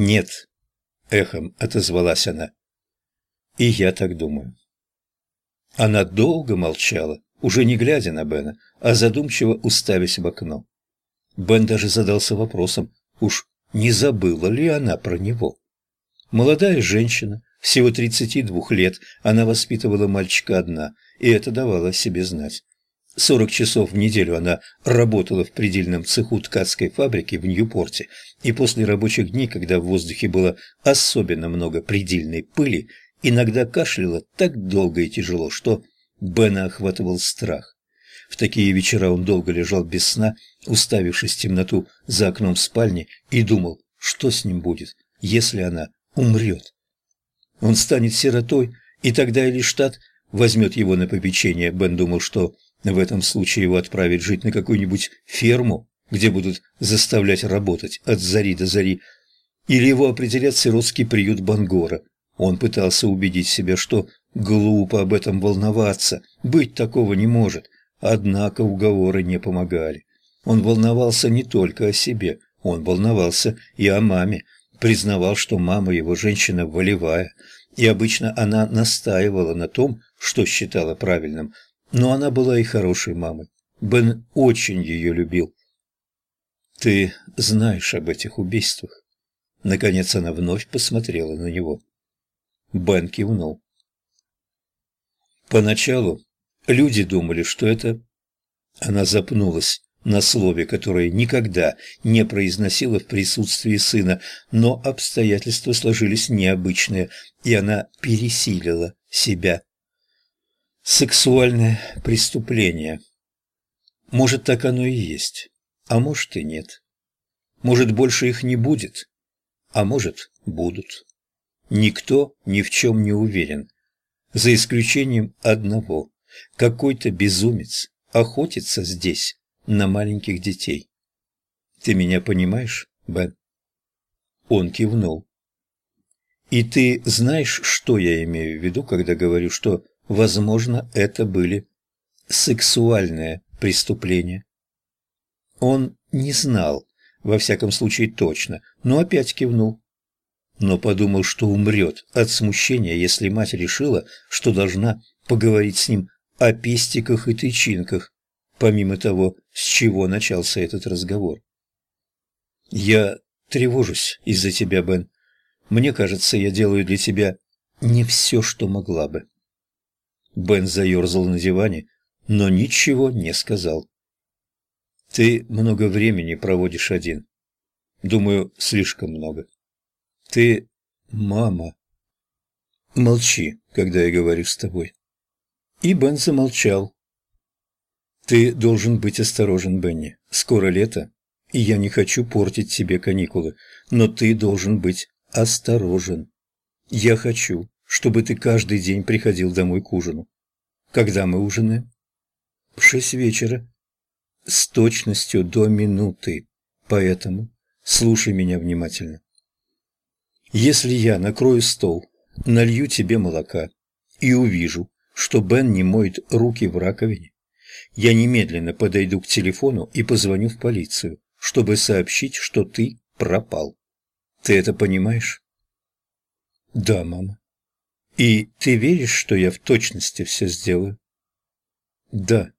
«Нет», — эхом отозвалась она. «И я так думаю». Она долго молчала, уже не глядя на Бена, а задумчиво уставясь в окно. Бен даже задался вопросом, уж не забыла ли она про него. Молодая женщина, всего 32 лет, она воспитывала мальчика одна, и это давало о себе знать. 40 часов в неделю она работала в предельном цеху ткацкой фабрики в Ньюпорте, и после рабочих дней, когда в воздухе было особенно много предельной пыли, иногда кашляла так долго и тяжело, что Бена охватывал страх. В такие вечера он долго лежал без сна, уставившись в темноту за окном спальни, и думал, что с ним будет, если она умрет. Он станет сиротой, и тогда или штат возьмет его на попечение. Бен думал, что в этом случае его отправят жить на какую-нибудь ферму, где будут заставлять работать от зари до зари, или его определят сиротский приют Бангора. Он пытался убедить себя, что глупо об этом волноваться, быть такого не может, однако уговоры не помогали. Он волновался не только о себе, он волновался и о маме, признавал, что мама его женщина волевая, и обычно она настаивала на том, что считала правильным, но она была и хорошей мамой. Бен очень ее любил. «Ты знаешь об этих убийствах?» Наконец она вновь посмотрела на него. Бен кивнул. Поначалу люди думали, что это... Она запнулась на слове, которое никогда не произносила в присутствии сына, но обстоятельства сложились необычные, и она пересилила себя. Сексуальное преступление. Может, так оно и есть, а может и нет. Может, больше их не будет, а может, будут. Никто ни в чем не уверен, за исключением одного. Какой-то безумец охотится здесь на маленьких детей. Ты меня понимаешь, Бен? Он кивнул. И ты знаешь, что я имею в виду, когда говорю, что, возможно, это были сексуальные преступления? Он не знал, во всяком случае точно, но опять кивнул. Но подумал, что умрет от смущения, если мать решила, что должна поговорить с ним о пестиках и тычинках, помимо того, с чего начался этот разговор. «Я тревожусь из-за тебя, Бен. Мне кажется, я делаю для тебя не все, что могла бы». Бен заерзал на диване, но ничего не сказал. «Ты много времени проводишь один. Думаю, слишком много. Ты мама. Молчи, когда я говорю с тобой». И Бен замолчал, ты должен быть осторожен, Бенни. Скоро лето, и я не хочу портить тебе каникулы, но ты должен быть осторожен. Я хочу, чтобы ты каждый день приходил домой к ужину. Когда мы ужинаем? В шесть вечера. С точностью до минуты. Поэтому слушай меня внимательно. Если я накрою стол, налью тебе молока и увижу, что Бен не моет руки в раковине, я немедленно подойду к телефону и позвоню в полицию, чтобы сообщить, что ты пропал. Ты это понимаешь? Да, мама. И ты веришь, что я в точности все сделаю? Да.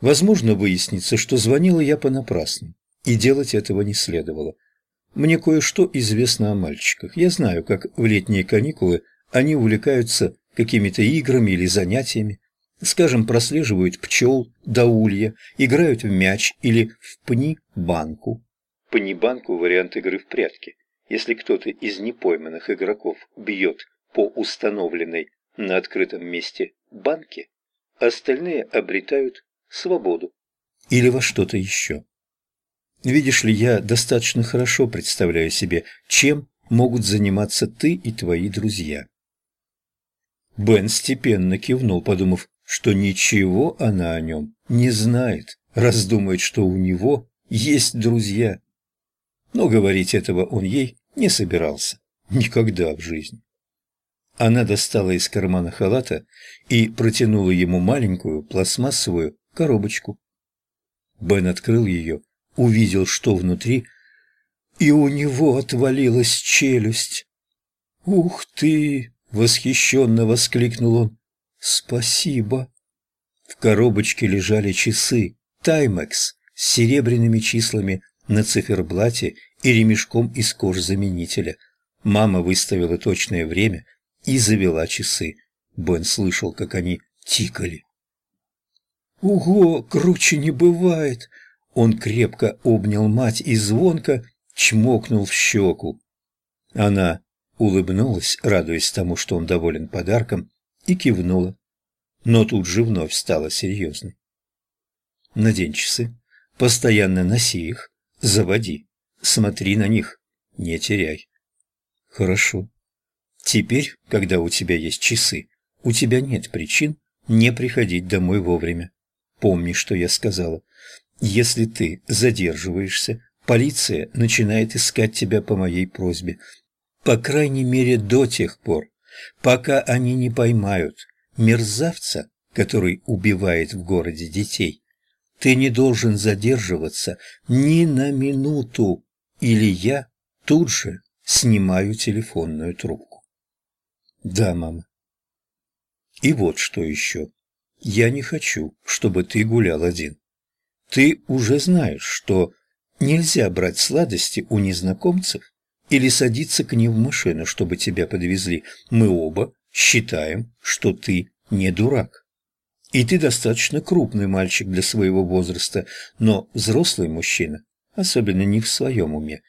Возможно, выяснится, что звонила я понапрасну, и делать этого не следовало. Мне кое-что известно о мальчиках. Я знаю, как в летние каникулы они увлекаются какими-то играми или занятиями, скажем, прослеживают пчел до улья, играют в мяч или в пни-банку. Пни-банку – вариант игры в прятки. Если кто-то из непойманных игроков бьет по установленной на открытом месте банке, остальные обретают свободу. Или во что-то еще. Видишь ли, я достаточно хорошо представляю себе, чем могут заниматься ты и твои друзья. Бен степенно кивнул, подумав, что ничего она о нем не знает, раз что у него есть друзья. Но говорить этого он ей не собирался. Никогда в жизни. Она достала из кармана халата и протянула ему маленькую пластмассовую коробочку. Бен открыл ее, увидел, что внутри и у него отвалилась челюсть. «Ух ты!» — восхищенно воскликнул он. «Спасибо!» В коробочке лежали часы «Таймекс» с серебряными числами на циферблате и ремешком из кожзаменителя. Мама выставила точное время и завела часы. Бен слышал, как они тикали. «Ого, круче не бывает!» Он крепко обнял мать и звонко чмокнул в щеку. Она улыбнулась, радуясь тому, что он доволен подарком, и кивнула, но тут же вновь стала серьезной. «Надень часы, постоянно носи их, заводи, смотри на них, не теряй». «Хорошо. Теперь, когда у тебя есть часы, у тебя нет причин не приходить домой вовремя. Помни, что я сказала. Если ты задерживаешься, полиция начинает искать тебя по моей просьбе. По крайней мере, до тех пор, пока они не поймают мерзавца, который убивает в городе детей. Ты не должен задерживаться ни на минуту, или я тут же снимаю телефонную трубку. Да, мама. И вот что еще. Я не хочу, чтобы ты гулял один. Ты уже знаешь, что нельзя брать сладости у незнакомцев или садиться к ним в машину, чтобы тебя подвезли. Мы оба считаем, что ты не дурак. И ты достаточно крупный мальчик для своего возраста, но взрослый мужчина, особенно не в своем уме,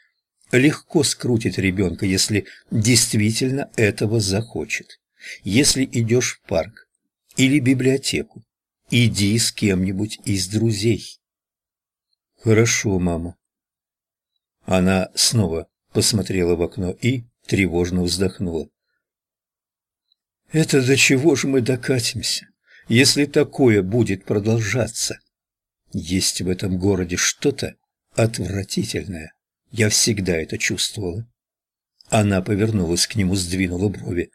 легко скрутит ребенка, если действительно этого захочет. Если идешь в парк или библиотеку, иди с кем-нибудь из друзей. Хорошо, мама. Она снова посмотрела в окно и тревожно вздохнула. Это до чего же мы докатимся, если такое будет продолжаться? Есть в этом городе что-то отвратительное. Я всегда это чувствовала. Она повернулась к нему, сдвинула брови.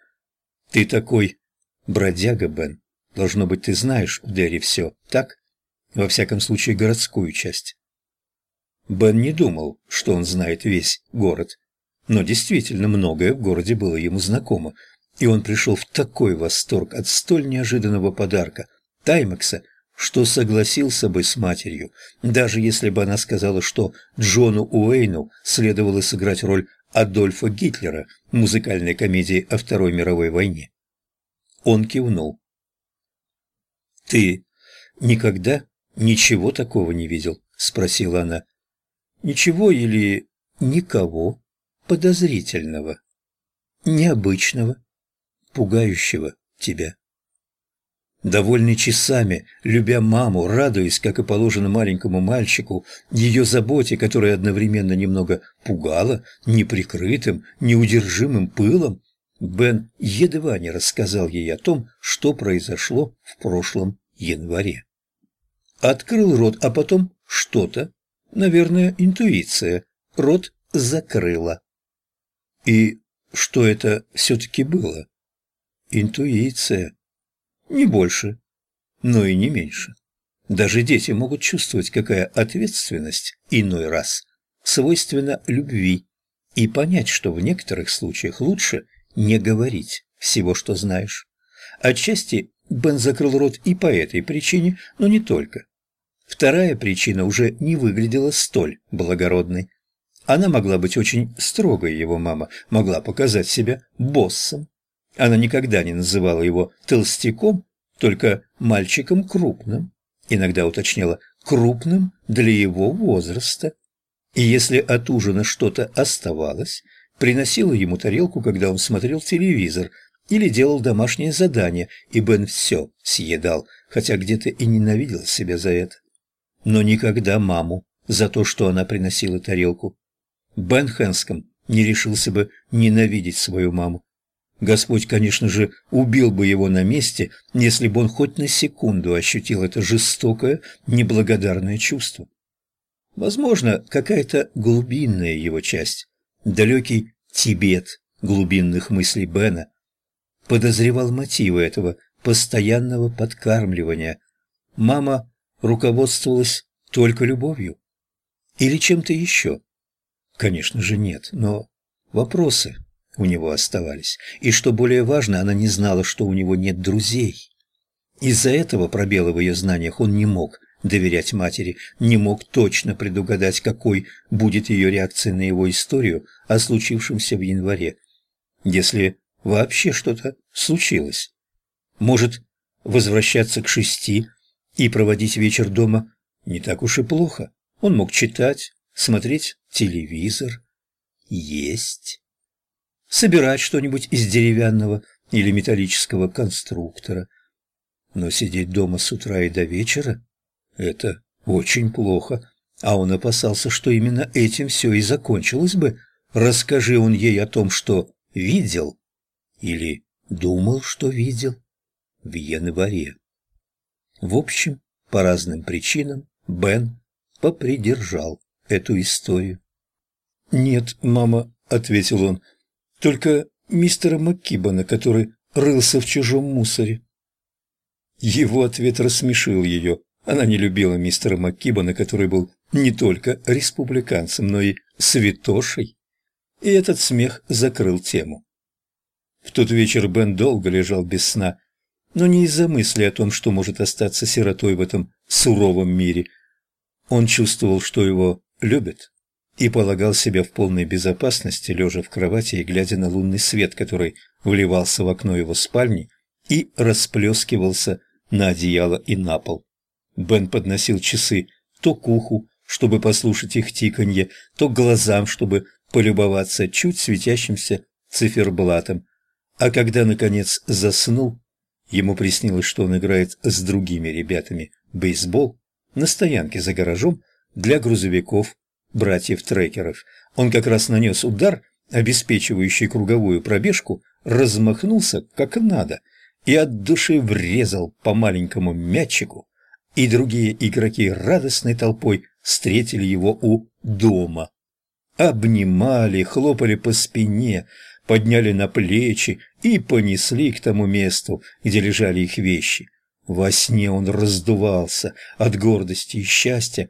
«Ты такой бродяга, Бен. Должно быть, ты знаешь в Дерри все, так? Во всяком случае, городскую часть». Бен не думал, что он знает весь город. Но действительно, многое в городе было ему знакомо, и он пришел в такой восторг от столь неожиданного подарка Таймекса, что согласился бы с матерью, даже если бы она сказала, что Джону Уэйну следовало сыграть роль Адольфа Гитлера в музыкальной комедии о Второй мировой войне. Он кивнул. «Ты никогда ничего такого не видел?» – спросила она. «Ничего или никого подозрительного, необычного, пугающего тебя?» Довольный часами, любя маму, радуясь, как и положено маленькому мальчику, ее заботе, которая одновременно немного пугала, неприкрытым, неудержимым пылом, Бен едва не рассказал ей о том, что произошло в прошлом январе. Открыл рот, а потом что-то, наверное, интуиция, рот закрыла. И что это все-таки было? Интуиция. Не больше, но и не меньше. Даже дети могут чувствовать, какая ответственность иной раз свойственна любви, и понять, что в некоторых случаях лучше не говорить всего, что знаешь. Отчасти Бен закрыл рот и по этой причине, но не только. Вторая причина уже не выглядела столь благородной. Она могла быть очень строгой, его мама, могла показать себя боссом, она никогда не называла его толстяком, только мальчиком крупным. Иногда уточняла «крупным для его возраста». И если от ужина что-то оставалось, приносила ему тарелку, когда он смотрел телевизор или делал домашнее задание, и Бен все съедал, хотя где-то и ненавидел себя за это. Но никогда маму за то, что она приносила тарелку. Бен Хэнском не решился бы ненавидеть свою маму. Господь, конечно же, убил бы его на месте, если бы он хоть на секунду ощутил это жестокое, неблагодарное чувство. Возможно, какая-то глубинная его часть, далекий Тибет глубинных мыслей Бена, подозревал мотивы этого постоянного подкармливания. Мама руководствовалась только любовью или чем-то еще. Конечно же нет, но вопросы у него оставались. И что более важно, она не знала, что у него нет друзей. Из-за этого пробела в ее знаниях он не мог доверять матери, не мог точно предугадать, какой будет ее реакция на его историю о случившемся в январе. Если вообще что-то случилось. Может, возвращаться к шести и проводить вечер дома не так уж и плохо. Он мог читать, смотреть телевизор, есть, собирать что-нибудь из деревянного или металлического конструктора. Но сидеть дома с утра и до вечера – это очень плохо, а он опасался, что именно этим все и закончилось бы. Расскажи он ей о том, что видел или думал, что видел в январе. В общем, по разным причинам Бен попридержал эту историю. «Нет, мама», — ответил он, — «только мистера Маккибана, который рылся в чужом мусоре». Его ответ рассмешил ее. Она не любила мистера Маккибана, который был не только республиканцем, но и святошей. И этот смех закрыл тему. В тот вечер Бен долго лежал без сна, но не из-за мысли о том, что может остаться сиротой в этом суровом мире. Он чувствовал, что его любят, и полагал себя в полной безопасности, лежа в кровати и глядя на лунный свет, который вливался в окно его спальни и расплескивался на одеяло и на пол. Бен подносил часы то к уху, чтобы послушать их тиканье, то к глазам, чтобы полюбоваться чуть светящимся циферблатом. А когда, наконец, заснул, ему приснилось, что он играет с другими ребятами бейсбол на стоянке за гаражом для грузовиков братьев-трекеров. Он как раз нанес удар, обеспечивающий круговую пробежку, размахнулся как надо и от души врезал по маленькому мячику, и другие игроки радостной толпой встретили его у дома. Обнимали, хлопали по спине, подняли на плечи и понесли к тому месту, где лежали их вещи. Во сне он раздувался от гордости и счастья,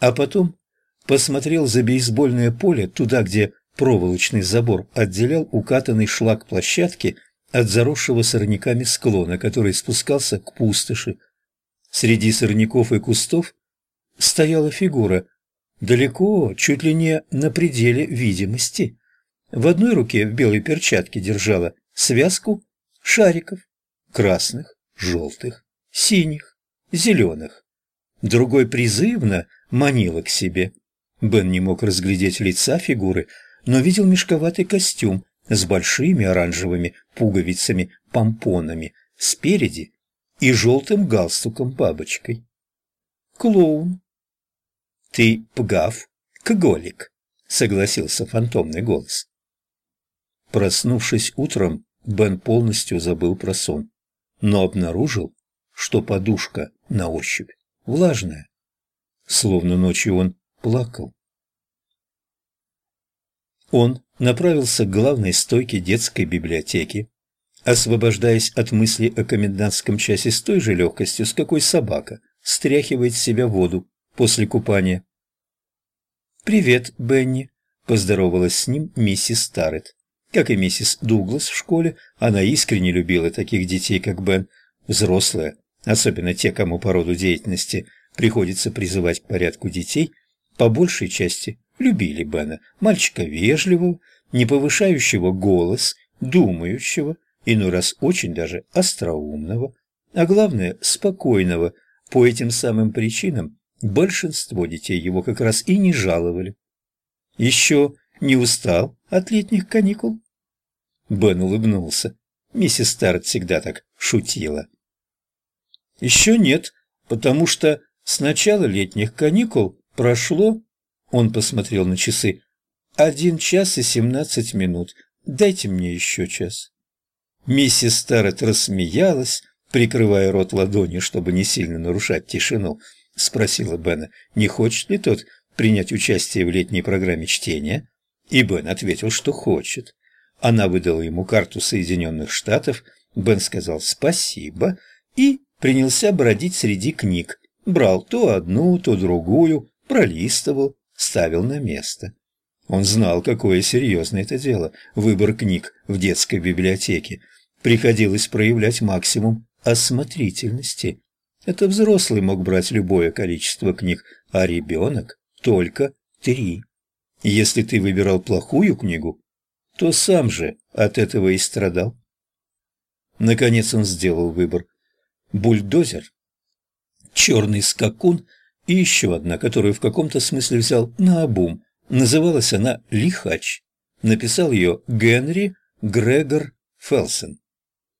а потом посмотрел за бейсбольное поле, туда, где проволочный забор отделял укатанный шлак площадки от заросшего сорняками склона, который спускался к пустоши. Среди сорняков и кустов стояла фигура, далеко, чуть ли не на пределе видимости. В одной руке в белой перчатке держала связку шариков, красных, желтых, синих, зеленых. Другой призывно манила к себе. Бен не мог разглядеть лица фигуры, но видел мешковатый костюм с большими оранжевыми пуговицами-помпонами спереди и желтым галстуком-бабочкой. Клоун. «Ты пгав, кголик», — согласился фантомный голос. Проснувшись утром, Бен полностью забыл про сон, но обнаружил, что подушка на ощупь влажная. Словно ночью он плакал. Он направился к главной стойке детской библиотеки, освобождаясь от мысли о комендантском часе с той же легкостью, с какой собака стряхивает с себя воду после купания. «Привет, Бенни», — поздоровалась с ним миссис Старрет. Как и миссис Дуглас в школе, она искренне любила таких детей, как Бен. Взрослые, особенно те, кому по роду деятельности приходится призывать к порядку детей, по большей части любили Бена, мальчика вежливого, не повышающего голос, думающего, иной раз очень даже остроумного, а главное, спокойного. По этим самым причинам большинство детей его как раз и не жаловали. Еще не устал от летних каникул?» Бен улыбнулся. Миссис Старт всегда так шутила. «Еще нет, потому что с начала летних каникул прошло...» Он посмотрел на часы. «Один час и семнадцать минут. Дайте мне еще час». Миссис Старрет рассмеялась, прикрывая рот ладонью, чтобы не сильно нарушать тишину. Спросила Бена, не хочет ли тот принять участие в летней программе чтения? И Бен ответил, что хочет. Она выдала ему карту Соединенных Штатов, Бен сказал «спасибо» и принялся бродить среди книг. Брал то одну, то другую, пролистывал, ставил на место. Он знал, какое серьезное это дело – выбор книг в детской библиотеке. Приходилось проявлять максимум осмотрительности. Это взрослый мог брать любое количество книг, а ребенок – только три. Если ты выбирал плохую книгу, то сам же от этого и страдал. Наконец он сделал выбор. Бульдозер, черный скакун и еще одна, которую в каком-то смысле взял на обум. Называлась она «Лихач». Написал ее Генри Грегор Фелсон.